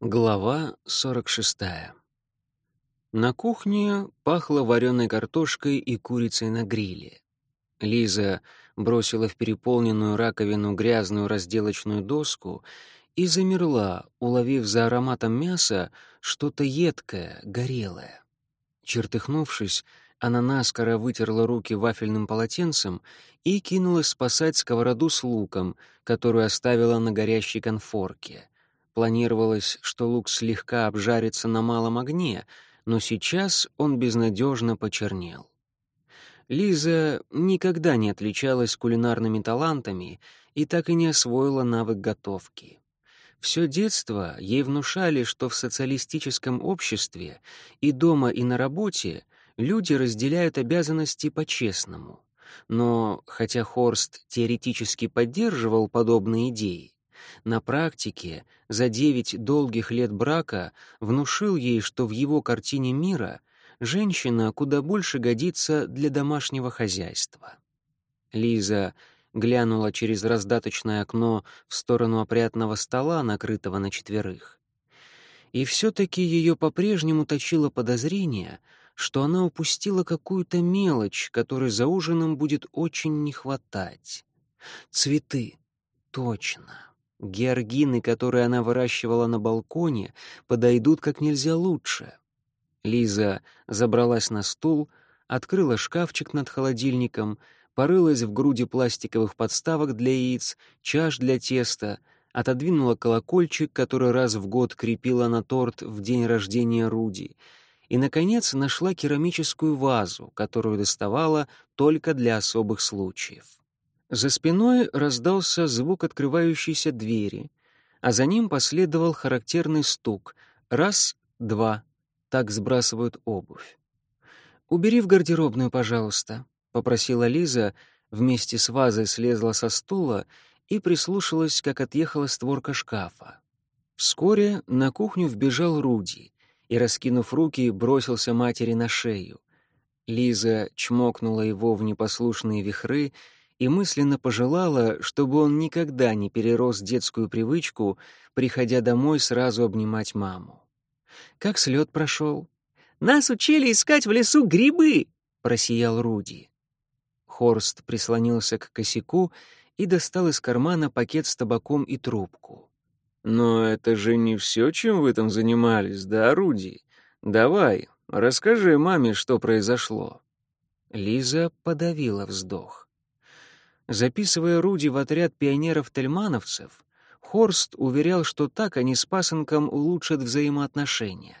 Глава 46. На кухне пахло вареной картошкой и курицей на гриле. Лиза бросила в переполненную раковину грязную разделочную доску и замерла, уловив за ароматом мяса что-то едкое, горелое. Чертыхнувшись, она наскоро вытерла руки вафельным полотенцем и кинулась спасать сковороду с луком, которую оставила на горящей конфорке — Планировалось, что лук слегка обжарится на малом огне, но сейчас он безнадежно почернел. Лиза никогда не отличалась кулинарными талантами и так и не освоила навык готовки. Все детство ей внушали, что в социалистическом обществе и дома, и на работе люди разделяют обязанности по-честному. Но, хотя Хорст теоретически поддерживал подобные идеи, на практике за девять долгих лет брака внушил ей, что в его картине мира женщина куда больше годится для домашнего хозяйства. Лиза глянула через раздаточное окно в сторону опрятного стола, накрытого на четверых. И все-таки ее по-прежнему точило подозрение, что она упустила какую-то мелочь, которой за ужином будет очень не хватать. Цветы. Точно. Георгины, которые она выращивала на балконе, подойдут как нельзя лучше. Лиза забралась на стул, открыла шкафчик над холодильником, порылась в груди пластиковых подставок для яиц, чаш для теста, отодвинула колокольчик, который раз в год крепила на торт в день рождения Руди, и, наконец, нашла керамическую вазу, которую доставала только для особых случаев. За спиной раздался звук открывающейся двери, а за ним последовал характерный стук. Раз, два. Так сбрасывают обувь. «Убери в гардеробную, пожалуйста», — попросила Лиза, вместе с вазой слезла со стула и прислушалась, как отъехала створка шкафа. Вскоре на кухню вбежал Руди и, раскинув руки, бросился матери на шею. Лиза чмокнула его в непослушные вихры и мысленно пожелала, чтобы он никогда не перерос детскую привычку, приходя домой сразу обнимать маму. Как слет прошел? «Нас учили искать в лесу грибы!» — просиял Руди. Хорст прислонился к косяку и достал из кармана пакет с табаком и трубку. «Но это же не все, чем вы там занимались, да, Руди? Давай, расскажи маме, что произошло». Лиза подавила вздох. Записывая Руди в отряд пионеров-тельмановцев, Хорст уверял, что так они с пасынком улучшат взаимоотношения.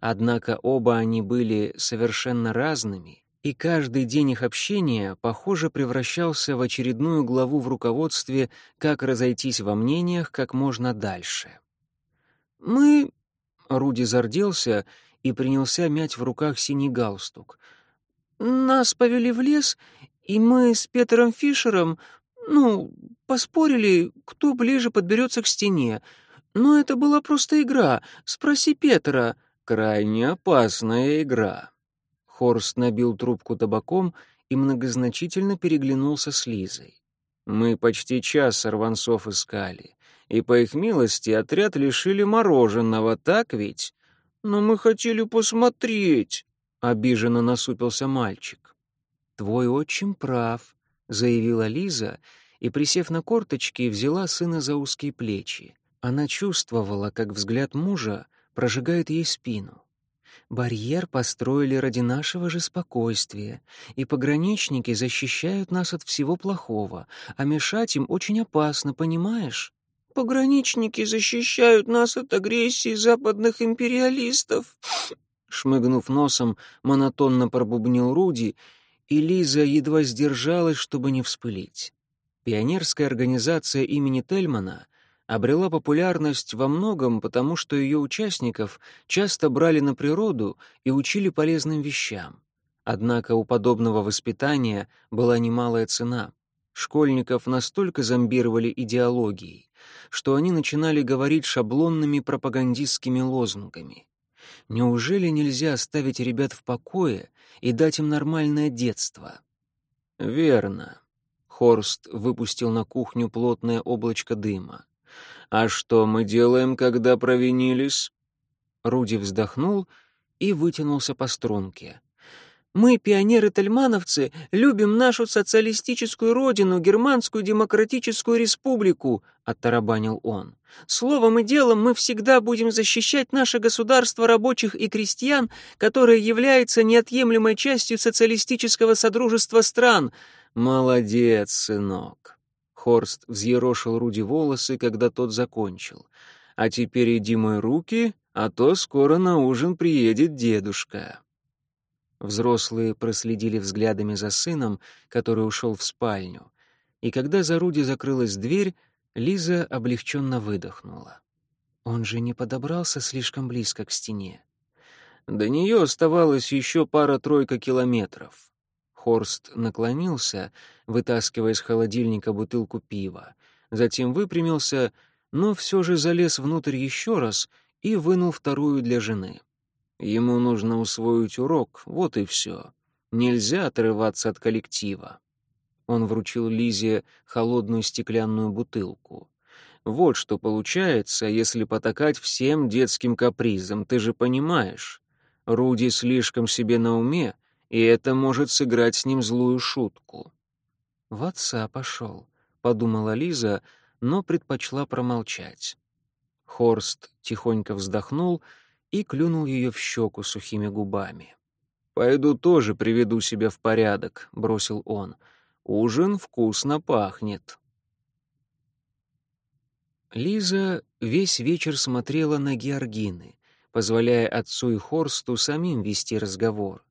Однако оба они были совершенно разными, и каждый день их общения, похоже, превращался в очередную главу в руководстве «Как разойтись во мнениях как можно дальше». «Мы...» — Руди зарделся и принялся мять в руках синий галстук. «Нас повели в лес, и мы с Петером Фишером, ну, поспорили, кто ближе подберется к стене. Но это была просто игра. Спроси Петера. Крайне опасная игра. Хорст набил трубку табаком и многозначительно переглянулся с Лизой. Мы почти час сорванцов искали, и, по их милости, отряд лишили мороженого, так ведь? Но мы хотели посмотреть, — обиженно насупился мальчик. «Твой отчим прав», — заявила Лиза и, присев на корточки, взяла сына за узкие плечи. Она чувствовала, как взгляд мужа прожигает ей спину. Барьер построили ради нашего же спокойствия, и пограничники защищают нас от всего плохого, а мешать им очень опасно, понимаешь? Пограничники защищают нас от агрессии западных империалистов. Шмыгнув носом, монотонно пробубнил Руди и Лиза едва сдержалась, чтобы не вспылить. Пионерская организация имени Тельмана обрела популярность во многом потому, что ее участников часто брали на природу и учили полезным вещам. Однако у подобного воспитания была немалая цена. Школьников настолько зомбировали идеологией, что они начинали говорить шаблонными пропагандистскими лозунгами. Неужели нельзя оставить ребят в покое и дать им нормальное детство? Верно. Хорст выпустил на кухню плотное облачко дыма. «А что мы делаем, когда провинились?» Руди вздохнул и вытянулся по струнке. Мы, пионеры-тельмановцы, любим нашу социалистическую родину, Германскую Демократическую Республику», — оттарабанил он. «Словом и делом мы всегда будем защищать наше государство рабочих и крестьян, которое является неотъемлемой частью социалистического содружества стран». «Молодец, сынок!» Хорст взъерошил Руди волосы, когда тот закончил. «А теперь иди мой руки, а то скоро на ужин приедет дедушка». Взрослые проследили взглядами за сыном, который ушел в спальню, и когда за Руди закрылась дверь, Лиза облегченно выдохнула. Он же не подобрался слишком близко к стене. До нее оставалось еще пара-тройка километров. Хорст наклонился, вытаскивая из холодильника бутылку пива, затем выпрямился, но все же залез внутрь еще раз и вынул вторую для жены. Ему нужно усвоить урок, вот и все. Нельзя отрываться от коллектива. Он вручил Лизе холодную стеклянную бутылку. Вот что получается, если потакать всем детским капризам, ты же понимаешь. Руди слишком себе на уме, и это может сыграть с ним злую шутку. «В отца пошел», — подумала Лиза, но предпочла промолчать. Хорст тихонько вздохнул — и клюнул ее в щеку сухими губами. «Пойду тоже приведу себя в порядок», — бросил он. «Ужин вкусно пахнет». Лиза весь вечер смотрела на Георгины, позволяя отцу и Хорсту самим вести разговор.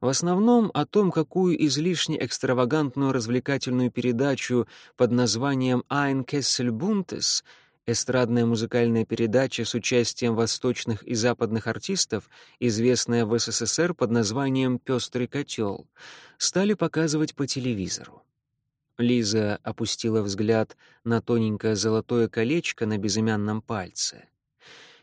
В основном о том, какую излишне экстравагантную развлекательную передачу под названием «Ein Kessel Buntes» эстрадная музыкальная передача с участием восточных и западных артистов, известная в СССР под названием «Пестрый котел», стали показывать по телевизору. Лиза опустила взгляд на тоненькое золотое колечко на безымянном пальце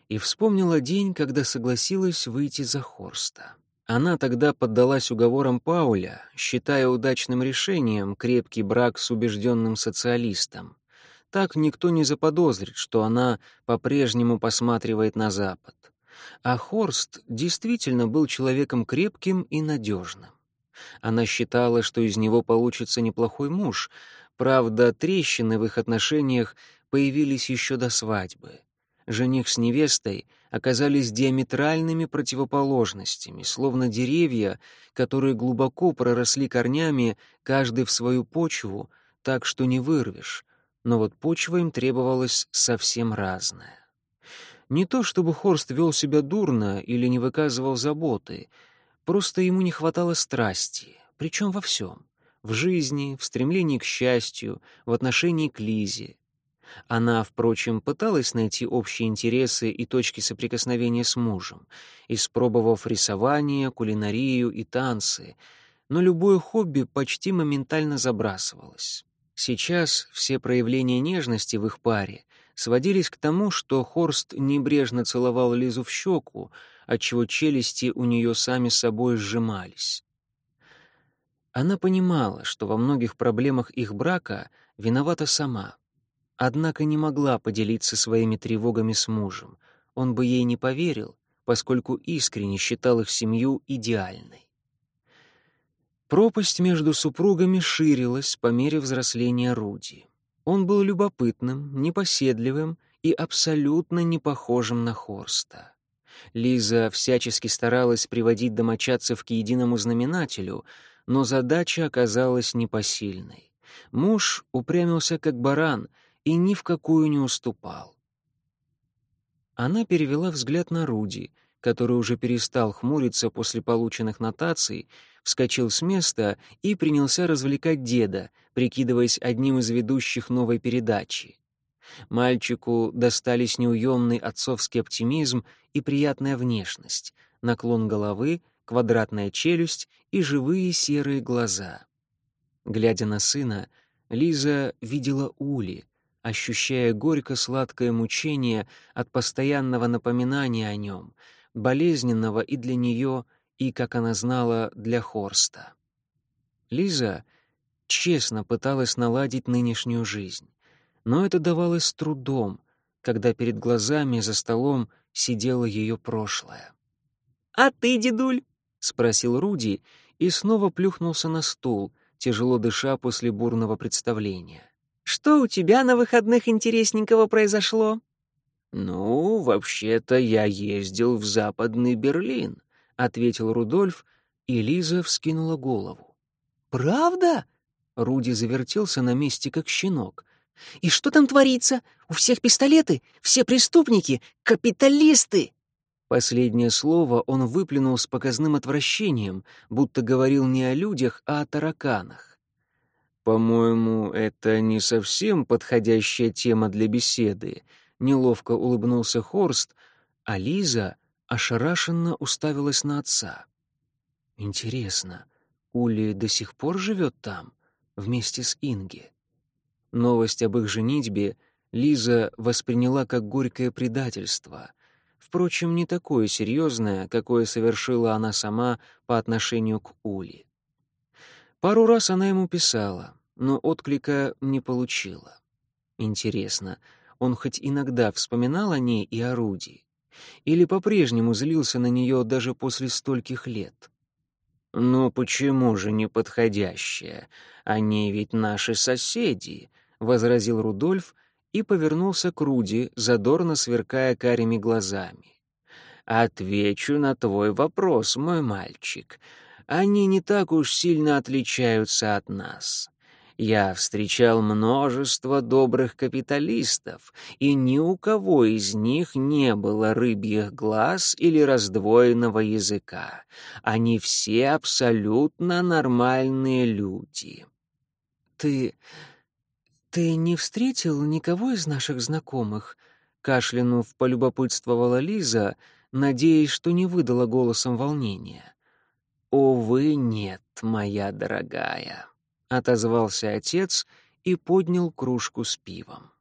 и вспомнила день, когда согласилась выйти за Хорста. Она тогда поддалась уговорам Пауля, считая удачным решением крепкий брак с убежденным социалистом. Так никто не заподозрит, что она по-прежнему посматривает на Запад. А Хорст действительно был человеком крепким и надежным. Она считала, что из него получится неплохой муж, правда, трещины в их отношениях появились еще до свадьбы. Жених с невестой оказались диаметральными противоположностями, словно деревья, которые глубоко проросли корнями, каждый в свою почву, так что не вырвешь, но вот почва им требовалась совсем разная. Не то чтобы Хорст вел себя дурно или не выказывал заботы, просто ему не хватало страсти, причем во всем — в жизни, в стремлении к счастью, в отношении к Лизе. Она, впрочем, пыталась найти общие интересы и точки соприкосновения с мужем, испробовав рисование, кулинарию и танцы, но любое хобби почти моментально забрасывалось. Сейчас все проявления нежности в их паре сводились к тому, что Хорст небрежно целовал Лизу в щеку, отчего челюсти у нее сами собой сжимались. Она понимала, что во многих проблемах их брака виновата сама, однако не могла поделиться своими тревогами с мужем. Он бы ей не поверил, поскольку искренне считал их семью идеальной. Пропасть между супругами ширилась по мере взросления Руди. Он был любопытным, непоседливым и абсолютно не похожим на Хорста. Лиза всячески старалась приводить домочадцев к единому знаменателю, но задача оказалась непосильной. Муж упрямился как баран и ни в какую не уступал. Она перевела взгляд на Руди, который уже перестал хмуриться после полученных нотаций вскочил с места и принялся развлекать деда, прикидываясь одним из ведущих новой передачи. Мальчику достались неуемный отцовский оптимизм и приятная внешность, наклон головы, квадратная челюсть и живые серые глаза. Глядя на сына, Лиза видела Ули, ощущая горько-сладкое мучение от постоянного напоминания о нем, болезненного и для нее, и, как она знала, для Хорста. Лиза честно пыталась наладить нынешнюю жизнь. но это давалось с трудом, когда перед глазами за столом сидело ее прошлое. «А ты, дедуль?» — спросил Руди и снова плюхнулся на стул, тяжело дыша после бурного представления. «Что у тебя на выходных интересненького произошло?» «Ну, вообще-то я ездил в Западный Берлин», — ответил Рудольф, и Лиза вскинула голову. «Правда?» — Руди завертелся на месте, как щенок. «И что там творится? У всех пистолеты? Все преступники? Капиталисты?» Последнее слово он выплюнул с показным отвращением, будто говорил не о людях, а о тараканах. «По-моему, это не совсем подходящая тема для беседы», — неловко улыбнулся Хорст, а Лиза ошарашенно уставилась на отца. «Интересно, Ули до сих пор живет там, вместе с Инги?» Новость об их женитьбе Лиза восприняла как горькое предательство — впрочем, не такое серьезное, какое совершила она сама по отношению к Ули. Пару раз она ему писала, но отклика не получила. Интересно, он хоть иногда вспоминал о ней и о? Или по-прежнему злился на нее даже после стольких лет? «Ну почему же неподходящая? Они ведь наши соседи», — возразил Рудольф, и повернулся к Руди, задорно сверкая карими глазами. «Отвечу на твой вопрос, мой мальчик. Они не так уж сильно отличаются от нас. Я встречал множество добрых капиталистов, и ни у кого из них не было рыбьих глаз или раздвоенного языка. Они все абсолютно нормальные люди». «Ты «Ты не встретил никого из наших знакомых?» Кашлянув, полюбопытствовала Лиза, надеясь, что не выдала голосом волнения. «Увы, нет, моя дорогая», — отозвался отец и поднял кружку с пивом.